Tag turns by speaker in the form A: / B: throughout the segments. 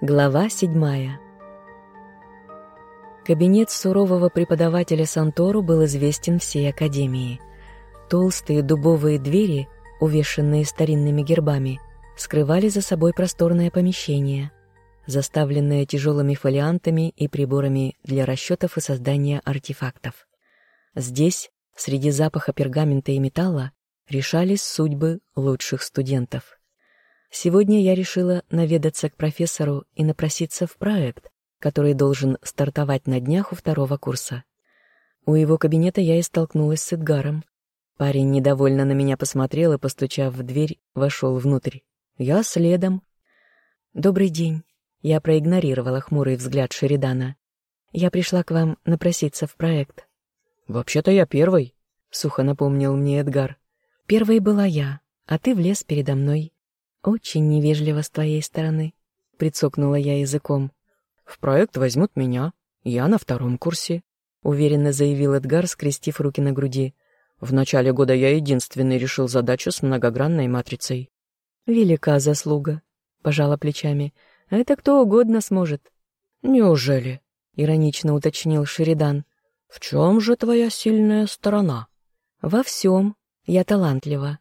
A: Глава седьмая Кабинет сурового преподавателя Сантору был известен всей Академии. Толстые дубовые двери, увешанные старинными гербами, скрывали за собой просторное помещение, заставленное тяжелыми фолиантами и приборами для расчетов и создания артефактов. Здесь, среди запаха пергамента и металла, решались судьбы лучших студентов. Сегодня я решила наведаться к профессору и напроситься в проект, который должен стартовать на днях у второго курса. У его кабинета я и столкнулась с Эдгаром. Парень недовольно на меня посмотрел и, постучав в дверь, вошел внутрь. Я следом. «Добрый день». Я проигнорировала хмурый взгляд Шеридана. «Я пришла к вам напроситься в проект».
B: «Вообще-то я первый», — сухо напомнил мне Эдгар.
A: «Первой была я, а ты влез передо мной. Очень невежливо с твоей стороны», — прицокнула я языком.
B: «В проект возьмут меня. Я на втором курсе», — уверенно заявил Эдгар, скрестив руки на груди. «В начале года я единственный решил задачу с многогранной матрицей».
A: «Велика заслуга», — пожала плечами. «Это кто угодно сможет».
B: «Неужели?» — иронично уточнил Шеридан. «В чем же твоя сильная сторона?»
A: «Во всем. Я талантлива».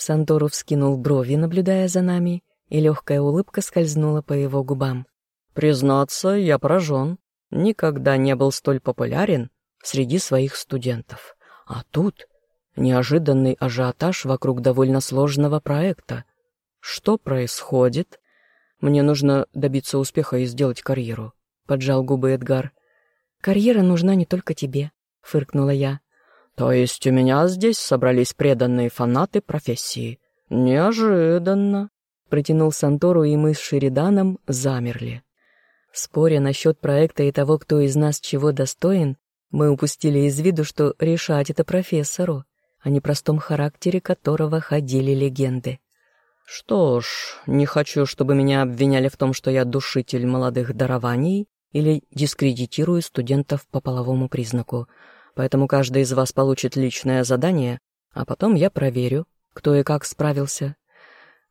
A: Сантору вскинул брови, наблюдая за нами, и легкая улыбка скользнула по его губам.
B: «Признаться, я поражен. Никогда не был столь популярен среди своих студентов. А тут неожиданный ажиотаж вокруг довольно сложного проекта. Что происходит? Мне нужно добиться успеха и сделать карьеру», — поджал губы Эдгар.
A: «Карьера нужна не только тебе», — фыркнула я.
B: «То есть у меня здесь собрались преданные фанаты профессии?» «Неожиданно», — протянул Сантору, и мы с Шериданом замерли.
A: Споря насчет проекта и того, кто из нас чего достоин, мы упустили из виду, что решать это профессору, а не простом характере которого ходили легенды.
B: «Что ж, не хочу, чтобы меня обвиняли в том, что я душитель молодых дарований или дискредитирую студентов по половому признаку поэтому каждый из вас получит личное задание, а потом я проверю, кто и как справился».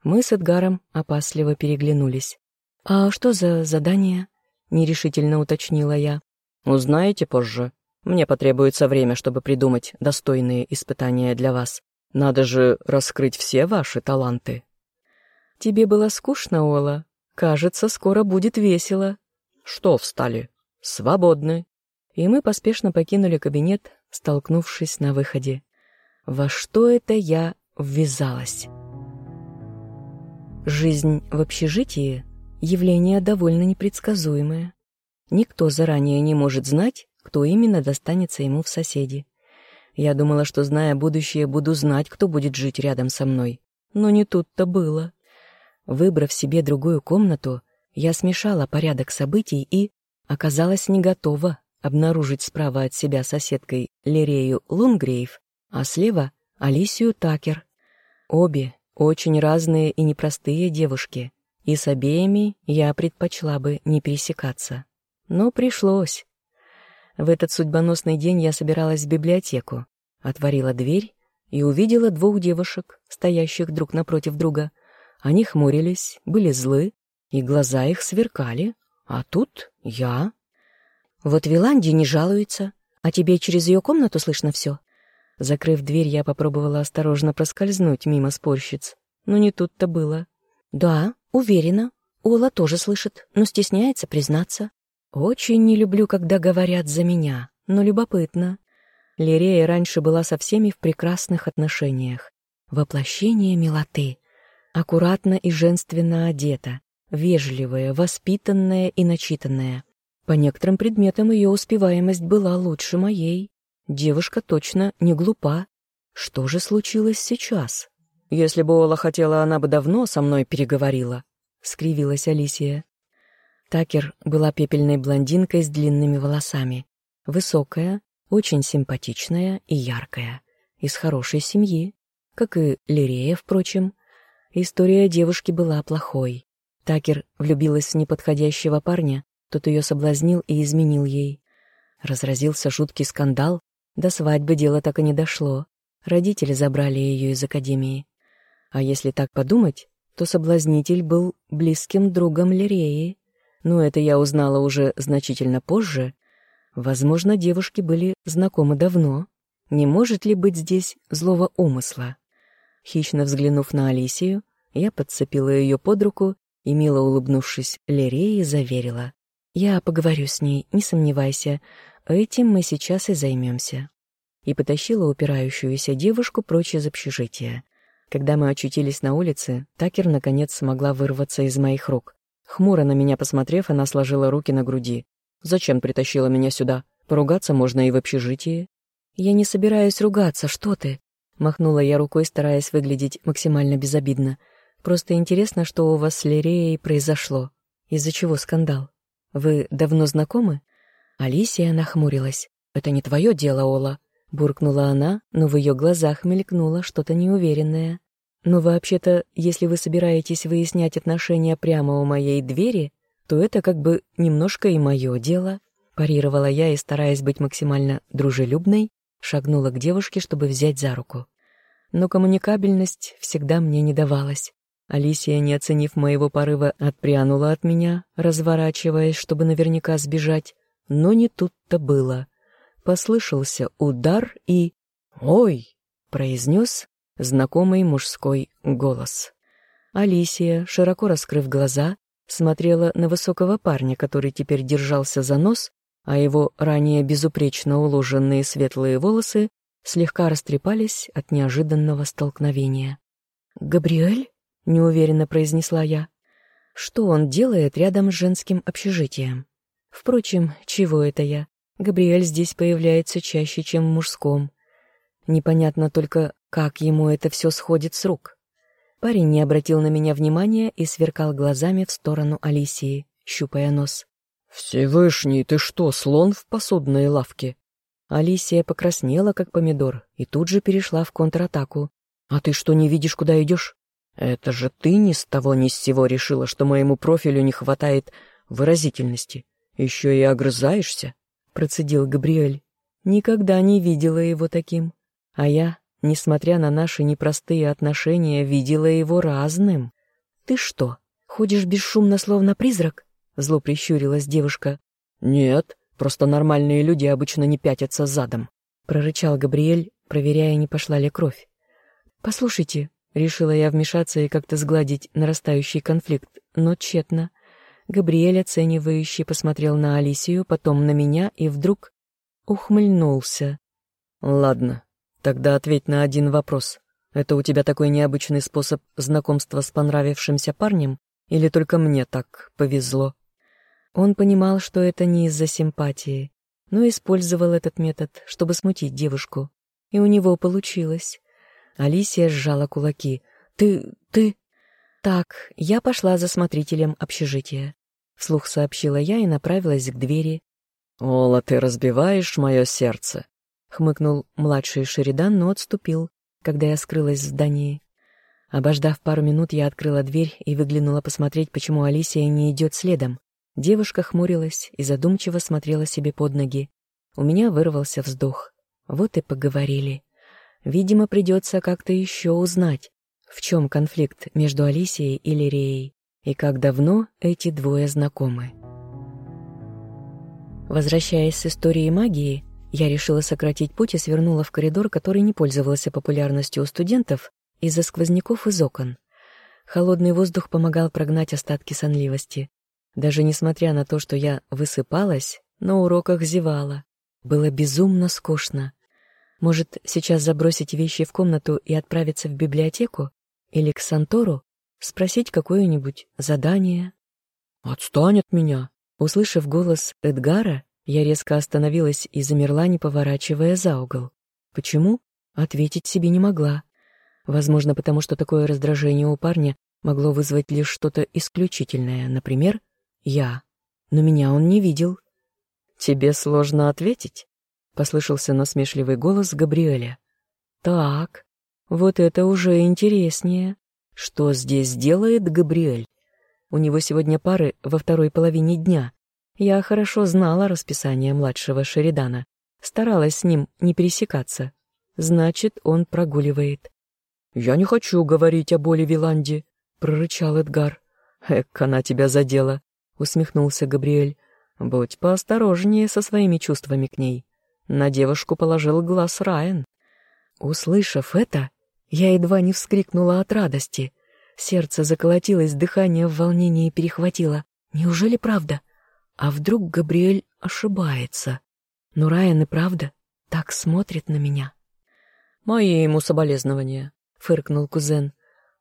A: Мы с Эдгаром опасливо переглянулись. «А что за задание?» — нерешительно уточнила я.
B: «Узнаете позже. Мне потребуется время, чтобы придумать достойные испытания для вас. Надо же раскрыть все ваши таланты».
A: «Тебе было скучно, Ола? Кажется, скоро будет весело».
B: «Что встали? Свободны
A: и мы поспешно покинули кабинет, столкнувшись на выходе. Во что это я ввязалась? Жизнь в общежитии — явление довольно непредсказуемое. Никто заранее не может знать, кто именно достанется ему в соседи. Я думала, что, зная будущее, буду знать, кто будет жить рядом со мной. Но не тут-то было. Выбрав себе другую комнату, я смешала порядок событий и оказалась не готова обнаружить справа от себя соседкой Лерею Лунгрейв, а слева — Алисию Такер. Обе очень разные и непростые девушки, и с обеими я предпочла бы не пересекаться. Но пришлось. В этот судьбоносный день я собиралась в библиотеку, отворила дверь и увидела двух девушек, стоящих друг напротив друга. Они хмурились, были злы, и глаза их сверкали, а тут я вот Виланди не жалуется, а тебе через ее комнату слышно все. Закрыв дверь, я попробовала осторожно проскользнуть мимо спорщиц, но не тут-то было. Да, уверена, Ола тоже слышит, но стесняется признаться. Очень не люблю, когда говорят за меня, но любопытно. Лирея раньше была со всеми в прекрасных отношениях. Воплощение милоты. Аккуратно и женственно одета, вежливая, воспитанная и начитанная. По некоторым предметам ее успеваемость была лучше моей. Девушка точно не глупа. Что же случилось сейчас?
B: Если бы Ола хотела, она бы давно со мной переговорила, — скривилась Алисия.
A: Такер была пепельной блондинкой с длинными волосами. Высокая, очень симпатичная и яркая. Из хорошей семьи. Как и Лирея, впрочем. История девушки была плохой. Такер влюбилась в неподходящего парня, тот ее соблазнил и изменил ей. Разразился жуткий скандал, до свадьбы дело так и не дошло. Родители забрали ее из академии. А если так подумать, то соблазнитель был близким другом Лиреи. но это я узнала уже значительно позже. Возможно, девушки были знакомы давно. Не может ли быть здесь злого умысла? Хищно взглянув на Алисию, я подцепила ее под руку и, мило улыбнувшись, Лерее заверила. «Я поговорю с ней, не сомневайся. Этим мы сейчас и займемся». И потащила упирающуюся девушку прочь из общежития. Когда мы очутились на улице, Такер наконец смогла вырваться из моих рук. Хмуро на меня посмотрев, она сложила руки на груди. «Зачем притащила меня сюда? Поругаться можно и в общежитии». «Я не собираюсь ругаться, что ты?» Махнула я рукой, стараясь выглядеть максимально безобидно. «Просто интересно, что у вас с Лиреей произошло. Из-за чего скандал? Вы давно знакомы?» Алисия нахмурилась. «Это не твое дело, Ола», — буркнула она, но в ее глазах мелькнуло что-то неуверенное. «Но вообще-то, если вы собираетесь выяснять отношения прямо у моей двери, то это как бы немножко и мое дело», — парировала я и, стараясь быть максимально дружелюбной, шагнула к девушке, чтобы взять за руку. Но коммуникабельность всегда мне не давалась. Алисия, не оценив моего порыва, отпрянула от меня, разворачиваясь, чтобы наверняка сбежать, но не тут-то было. Послышался удар и... «Ой!» — произнес знакомый мужской голос. Алисия, широко раскрыв глаза, смотрела на высокого парня, который теперь держался за нос а его ранее безупречно уложенные светлые волосы слегка растрепались от неожиданного столкновения. «Габриэль?» — неуверенно произнесла я. «Что он делает рядом с женским общежитием?» Впрочем, чего это я? Габриэль здесь появляется чаще, чем в мужском. Непонятно только, как ему это все сходит с рук. Парень не обратил на меня внимания и сверкал глазами в сторону Алисии, щупая нос.
B: «Всевышний, ты что, слон в посудной лавке?»
A: Алисия покраснела, как помидор, и тут же перешла в контратаку.
B: «А ты что, не видишь, куда идешь? Это же ты ни с того ни с сего решила, что моему профилю не хватает выразительности. Еще и огрызаешься?»
A: — процедил Габриэль. Никогда не видела его таким. А я, несмотря на наши непростые отношения, видела его разным. «Ты что, ходишь бесшумно, словно призрак?» Зло прищурилась девушка.
B: «Нет, просто нормальные люди обычно не пятятся задом», —
A: прорычал Габриэль, проверяя, не пошла ли кровь. «Послушайте», — решила я вмешаться и как-то сгладить нарастающий конфликт, но тщетно. Габриэль, оценивающий, посмотрел на Алисию, потом на меня и вдруг ухмыльнулся.
B: «Ладно, тогда ответь на один вопрос. Это у тебя такой необычный способ знакомства с понравившимся парнем? Или только мне так повезло?»
A: Он понимал, что это не из-за симпатии, но использовал этот метод, чтобы смутить девушку. И у него получилось. Алисия сжала кулаки. «Ты... ты...» «Так, я пошла за смотрителем общежития», — вслух сообщила я и направилась к двери.
B: «Ола, ты разбиваешь мое сердце», — хмыкнул младший Шеридан, но отступил, когда я скрылась в здании. Обождав пару минут, я открыла дверь и выглянула посмотреть, почему Алисия не идет следом. Девушка хмурилась и задумчиво смотрела себе под ноги. У меня вырвался вздох. Вот и поговорили. Видимо, придется как-то еще узнать, в чем конфликт между Алисией и Лиреей, и как давно эти двое знакомы. Возвращаясь с истории магии, я решила сократить путь и свернула в коридор, который не пользовался популярностью у студентов из-за сквозняков из окон. Холодный воздух помогал прогнать остатки сонливости. Даже несмотря на то, что я высыпалась, на уроках зевала. Было безумно скучно. Может, сейчас забросить вещи в комнату и отправиться в библиотеку? Или к Сантору? Спросить какое-нибудь задание? «Отстань от меня!»
A: Услышав голос Эдгара, я резко остановилась и замерла, не поворачивая за угол. Почему? Ответить себе не могла. Возможно, потому что такое раздражение у парня могло вызвать лишь что-то исключительное, например, я. Но меня он не видел.
B: «Тебе сложно ответить?» — послышался насмешливый голос Габриэля.
A: «Так, вот это уже интереснее. Что здесь делает Габриэль? У него сегодня пары во второй половине дня. Я хорошо знала расписание младшего Шеридана, старалась с ним не пересекаться. Значит, он прогуливает».
B: «Я не хочу говорить о боли Виланде», — прорычал Эдгар. «Эк, она тебя задела.
A: усмехнулся Габриэль. «Будь поосторожнее со своими чувствами к ней. На девушку положил глаз Райан». Услышав это, я едва не вскрикнула от радости. Сердце заколотилось, дыхание в волнении перехватило. Неужели правда? А вдруг Габриэль ошибается? Но Райан и правда так смотрит на меня.
B: «Мои ему соболезнования», — фыркнул кузен.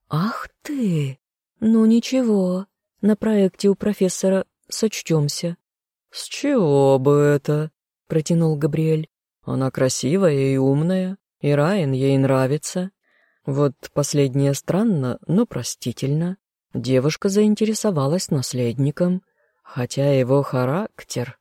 A: «Ах ты! Ну ничего, на проекте у профессора сочтемся».
B: «С чего бы это?» — протянул Габриэль. «Она красивая и умная, и Райан ей нравится. Вот последнее странно, но простительно. Девушка заинтересовалась наследником, хотя его характер...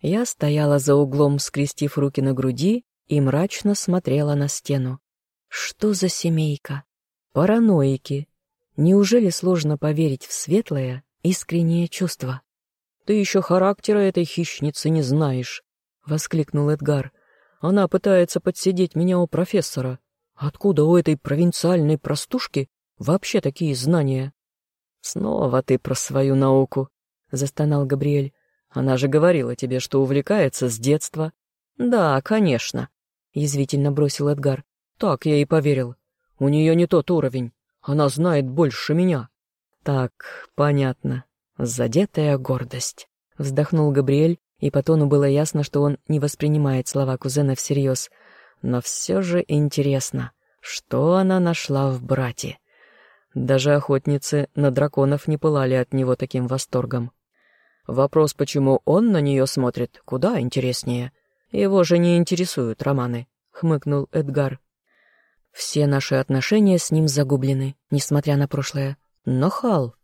B: Я стояла за углом, скрестив руки на груди, и мрачно смотрела на стену. Что за семейка? Параноики. Неужели сложно поверить в светлое, искреннее чувство? «Ты еще характера этой хищницы не знаешь», — воскликнул Эдгар. «Она пытается подсидеть меня у профессора, Откуда у этой провинциальной простушки вообще такие знания?
A: Снова ты про свою науку, застонал Габриэль. Она же говорила тебе, что увлекается с детства.
B: Да, конечно, язвительно бросил Эдгар.
A: Так я и поверил. У нее не тот уровень. Она знает больше меня.
B: Так, понятно. Задетая гордость. Вздохнул Габриэль, и по тону было ясно, что он не воспринимает слова кузена всерьез — но все же интересно, что она нашла в брате. Даже охотницы на драконов не пылали от него таким восторгом. Вопрос, почему он на нее смотрит, куда интереснее. Его же не интересуют романы, — хмыкнул Эдгар. Все наши отношения с ним загублены, несмотря на прошлое. Но Хал...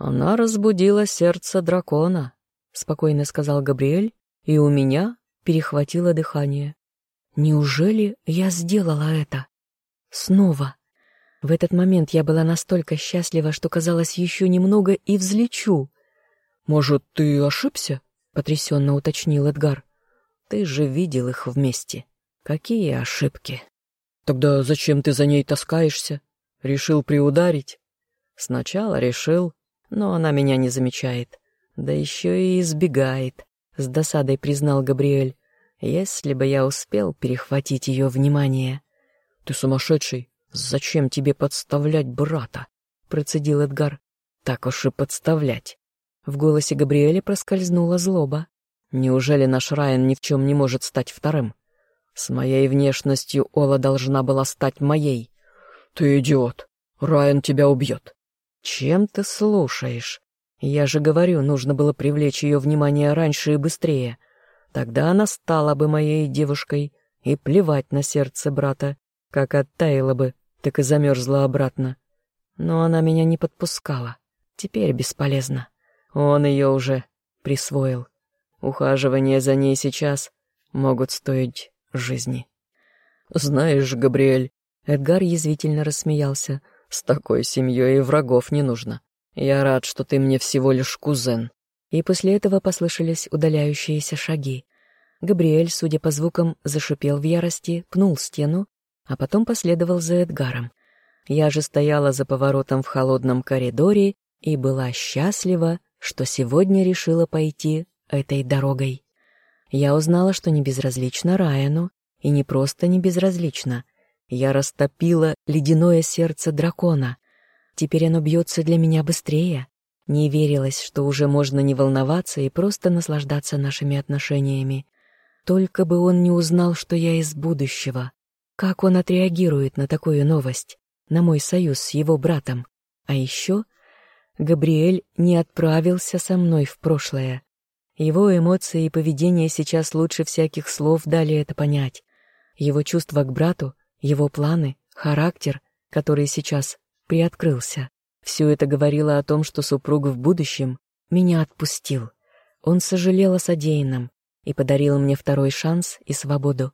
B: Она разбудила сердце дракона, — спокойно сказал Габриэль, и у меня перехватило дыхание. Неужели я сделала это? Снова. В этот момент я была настолько счастлива, что казалось еще немного и взлечу. «Может, ты ошибся?»
A: — потрясенно уточнил Эдгар. «Ты же видел их вместе. Какие ошибки?»
B: «Тогда зачем ты за ней таскаешься? Решил приударить?»
A: «Сначала решил, но она меня не замечает. Да еще и избегает», — с досадой признал Габриэль. Если бы я успел перехватить ее внимание...
B: — Ты сумасшедший! Зачем тебе подставлять брата?
A: — процедил Эдгар. — Так уж и подставлять. В голосе Габриэля проскользнула злоба. Неужели наш Райан ни в чем не может стать вторым? С моей внешностью Ола должна была стать моей.
B: Ты идиот! Райан тебя убьет.
A: Чем ты слушаешь? Я же говорю, нужно было привлечь ее внимание раньше и быстрее. Тогда она стала бы моей девушкой, и плевать на сердце брата, как оттаяла бы, так и замерзла обратно. Но она меня не подпускала. Теперь бесполезно. Он ее уже присвоил. Ухаживание за ней сейчас могут стоить жизни.
B: «Знаешь, Габриэль...» Эдгар язвительно рассмеялся. «С такой семьей и врагов не нужно. Я рад, что ты мне всего лишь кузен»
A: и после этого послышались удаляющиеся шаги. Габриэль, судя по звукам, зашипел в ярости, пнул стену, а потом последовал за Эдгаром. Я же стояла за поворотом в холодном коридоре и была счастлива, что сегодня решила пойти этой дорогой. Я узнала, что не безразлично Райану, и не просто не безразлично. Я растопила ледяное сердце дракона. Теперь оно бьется для меня быстрее, не верилось, что уже можно не волноваться и просто наслаждаться нашими отношениями. Только бы он не узнал, что я из будущего. Как он отреагирует на такую новость, на мой союз с его братом. А еще Габриэль не отправился со мной в прошлое. Его эмоции и поведение сейчас лучше всяких слов дали это понять. Его чувства к брату, его планы, характер, который сейчас приоткрылся. Все это говорило о том, что супруг в будущем меня отпустил. Он сожалел о содеянном и подарил мне второй шанс и свободу.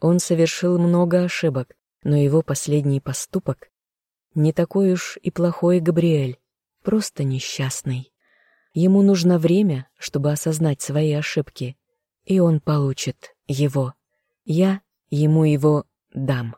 A: Он совершил много ошибок, но его последний поступок не такой уж и плохой Габриэль, просто несчастный. Ему нужно время, чтобы осознать свои ошибки, и он получит его. Я ему его дам.